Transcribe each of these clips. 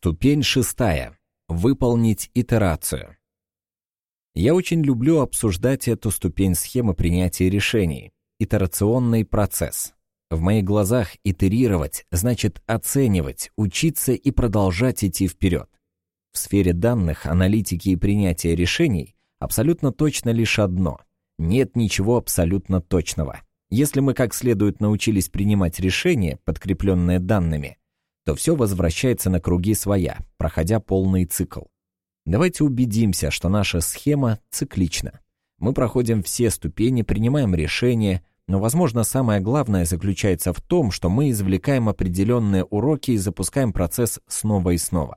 Ступень шестая. Выполнить итерацию. Я очень люблю обсуждать эту ступень схемы принятия решений. Итерационный процесс. В моих глазах итерировать значит оценивать, учиться и продолжать идти вперед. В сфере данных, аналитики и принятия решений абсолютно точно лишь одно. Нет ничего абсолютно точного. Если мы как следует научились принимать решения, подкрепленные данными, то все возвращается на круги своя, проходя полный цикл. Давайте убедимся, что наша схема циклична. Мы проходим все ступени, принимаем решения, но, возможно, самое главное заключается в том, что мы извлекаем определенные уроки и запускаем процесс снова и снова.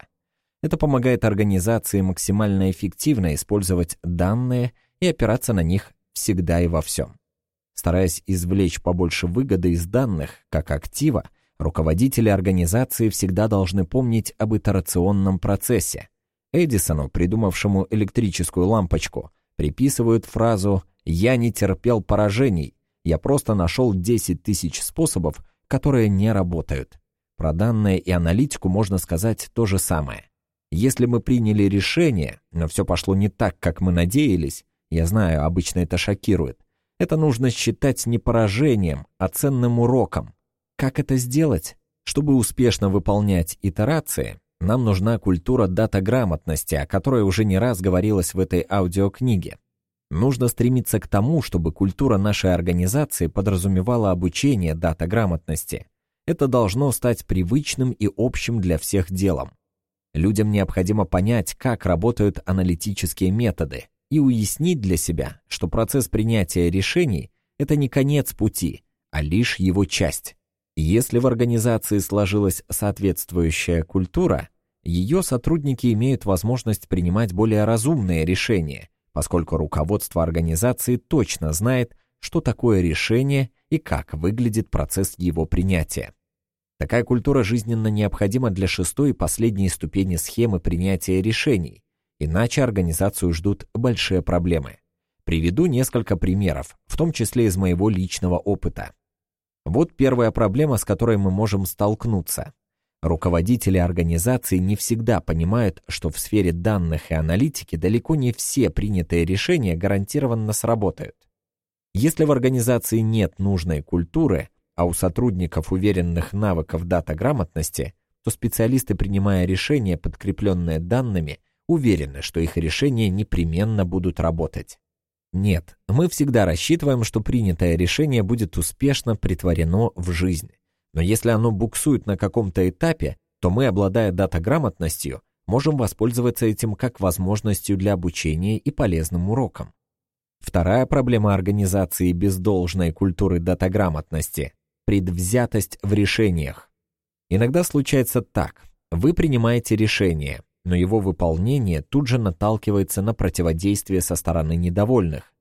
Это помогает организации максимально эффективно использовать данные и опираться на них всегда и во всем. Стараясь извлечь побольше выгоды из данных, как актива, Руководители организации всегда должны помнить об итерационном процессе. Эдисону, придумавшему электрическую лампочку, приписывают фразу «Я не терпел поражений, я просто нашел 10 тысяч способов, которые не работают». Про данные и аналитику можно сказать то же самое. Если мы приняли решение, но все пошло не так, как мы надеялись, я знаю, обычно это шокирует, это нужно считать не поражением, а ценным уроком. Как это сделать? Чтобы успешно выполнять итерации, нам нужна культура датаграмотности, о которой уже не раз говорилось в этой аудиокниге. Нужно стремиться к тому, чтобы культура нашей организации подразумевала обучение датаграмотности. Это должно стать привычным и общим для всех делом. Людям необходимо понять, как работают аналитические методы, и уяснить для себя, что процесс принятия решений – это не конец пути, а лишь его часть. Если в организации сложилась соответствующая культура, ее сотрудники имеют возможность принимать более разумные решения, поскольку руководство организации точно знает, что такое решение и как выглядит процесс его принятия. Такая культура жизненно необходима для шестой и последней ступени схемы принятия решений, иначе организацию ждут большие проблемы. Приведу несколько примеров, в том числе из моего личного опыта. Вот первая проблема, с которой мы можем столкнуться. Руководители организации не всегда понимают, что в сфере данных и аналитики далеко не все принятые решения гарантированно сработают. Если в организации нет нужной культуры, а у сотрудников уверенных навыков дата-грамотности, то специалисты, принимая решения, подкрепленные данными, уверены, что их решения непременно будут работать. Нет, мы всегда рассчитываем, что принятое решение будет успешно притворено в жизнь. Но если оно буксует на каком-то этапе, то мы, обладая датаграмотностью, можем воспользоваться этим как возможностью для обучения и полезным уроком. Вторая проблема организации без должной культуры датаграмотности – предвзятость в решениях. Иногда случается так. Вы принимаете решение, но его выполнение тут же наталкивается на противодействие со стороны недовольных.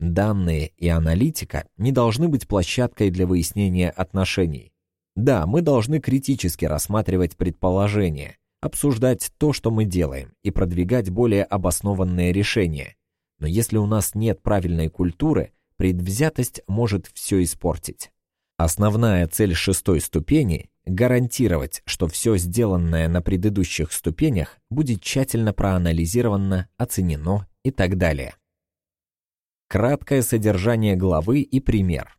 Данные и аналитика не должны быть площадкой для выяснения отношений. Да, мы должны критически рассматривать предположения, обсуждать то, что мы делаем, и продвигать более обоснованные решения. Но если у нас нет правильной культуры, предвзятость может все испортить. Основная цель шестой ступени гарантировать, что все сделанное на предыдущих ступенях будет тщательно проанализировано, оценено и так далее. Краткое содержание главы и пример.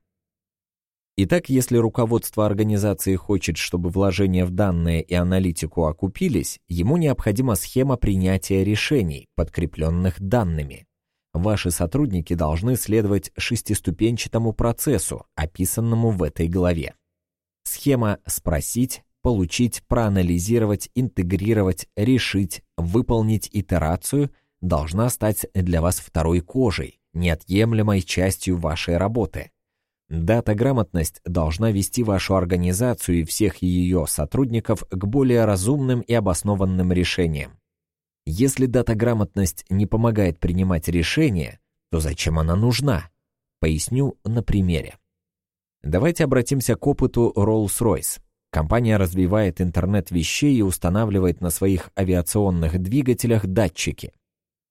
Итак, если руководство организации хочет, чтобы вложения в данные и аналитику окупились, ему необходима схема принятия решений, подкрепленных данными. Ваши сотрудники должны следовать шестиступенчатому процессу, описанному в этой главе. Схема «спросить», «получить», «проанализировать», «интегрировать», «решить», «выполнить итерацию» должна стать для вас второй кожей, неотъемлемой частью вашей работы. Дата-грамотность должна вести вашу организацию и всех ее сотрудников к более разумным и обоснованным решениям. Если дата-грамотность не помогает принимать решения, то зачем она нужна? Поясню на примере. Давайте обратимся к опыту Rolls-Royce. Компания развивает интернет вещей и устанавливает на своих авиационных двигателях датчики.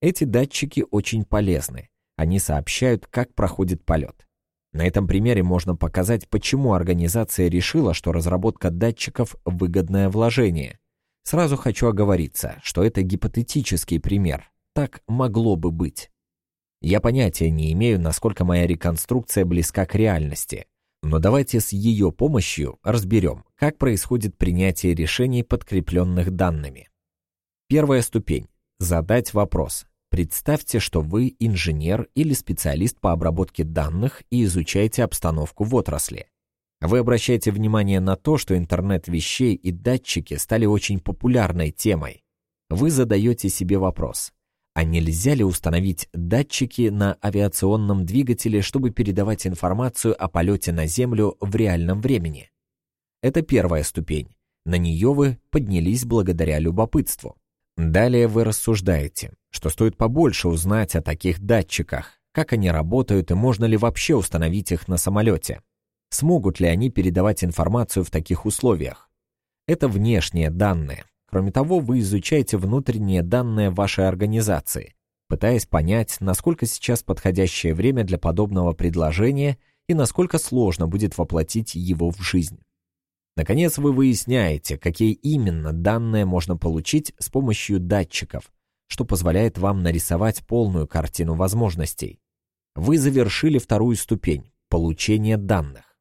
Эти датчики очень полезны. Они сообщают, как проходит полет. На этом примере можно показать, почему организация решила, что разработка датчиков – выгодное вложение. Сразу хочу оговориться, что это гипотетический пример. Так могло бы быть. Я понятия не имею, насколько моя реконструкция близка к реальности, но давайте с ее помощью разберем, как происходит принятие решений, подкрепленных данными. Первая ступень – задать вопрос. Представьте, что вы инженер или специалист по обработке данных и изучаете обстановку в отрасли. Вы обращаете внимание на то, что интернет вещей и датчики стали очень популярной темой. Вы задаете себе вопрос, а нельзя ли установить датчики на авиационном двигателе, чтобы передавать информацию о полете на Землю в реальном времени? Это первая ступень. На нее вы поднялись благодаря любопытству. Далее вы рассуждаете, что стоит побольше узнать о таких датчиках, как они работают и можно ли вообще установить их на самолете. Смогут ли они передавать информацию в таких условиях? Это внешние данные. Кроме того, вы изучаете внутренние данные вашей организации, пытаясь понять, насколько сейчас подходящее время для подобного предложения и насколько сложно будет воплотить его в жизнь. Наконец, вы выясняете, какие именно данные можно получить с помощью датчиков, что позволяет вам нарисовать полную картину возможностей. Вы завершили вторую ступень – получение данных.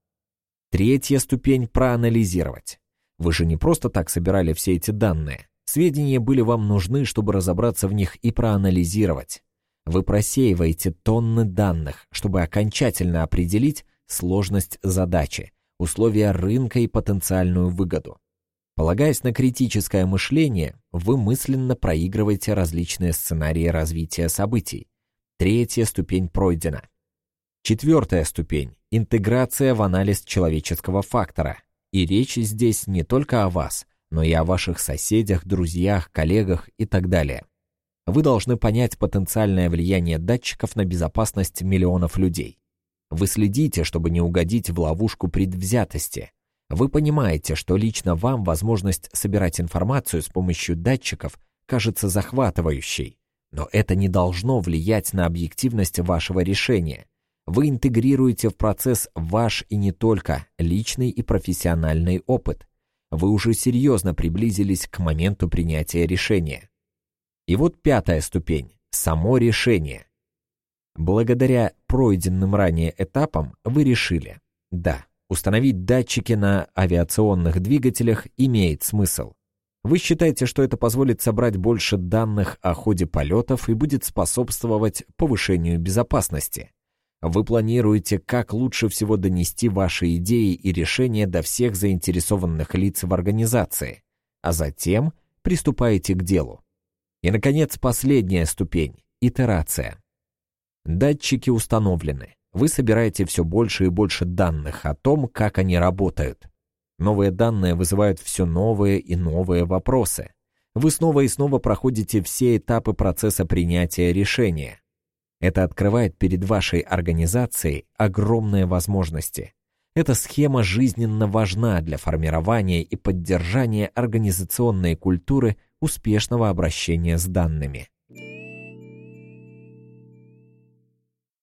Третья ступень – проанализировать. Вы же не просто так собирали все эти данные. Сведения были вам нужны, чтобы разобраться в них и проанализировать. Вы просеиваете тонны данных, чтобы окончательно определить сложность задачи, условия рынка и потенциальную выгоду. Полагаясь на критическое мышление, вы мысленно проигрываете различные сценарии развития событий. Третья ступень пройдена. Четвертая ступень – интеграция в анализ человеческого фактора – и речь здесь не только о вас, но и о ваших соседях, друзьях, коллегах и так далее. Вы должны понять потенциальное влияние датчиков на безопасность миллионов людей. Вы следите, чтобы не угодить в ловушку предвзятости. Вы понимаете, что лично вам возможность собирать информацию с помощью датчиков кажется захватывающей, но это не должно влиять на объективность вашего решения. Вы интегрируете в процесс ваш и не только личный и профессиональный опыт. Вы уже серьезно приблизились к моменту принятия решения. И вот пятая ступень – само решение. Благодаря пройденным ранее этапам вы решили, да, установить датчики на авиационных двигателях имеет смысл. Вы считаете, что это позволит собрать больше данных о ходе полетов и будет способствовать повышению безопасности. Вы планируете, как лучше всего донести ваши идеи и решения до всех заинтересованных лиц в организации, а затем приступаете к делу. И, наконец, последняя ступень – итерация. Датчики установлены. Вы собираете все больше и больше данных о том, как они работают. Новые данные вызывают все новые и новые вопросы. Вы снова и снова проходите все этапы процесса принятия решения. Это открывает перед вашей организацией огромные возможности. Эта схема жизненно важна для формирования и поддержания организационной культуры успешного обращения с данными.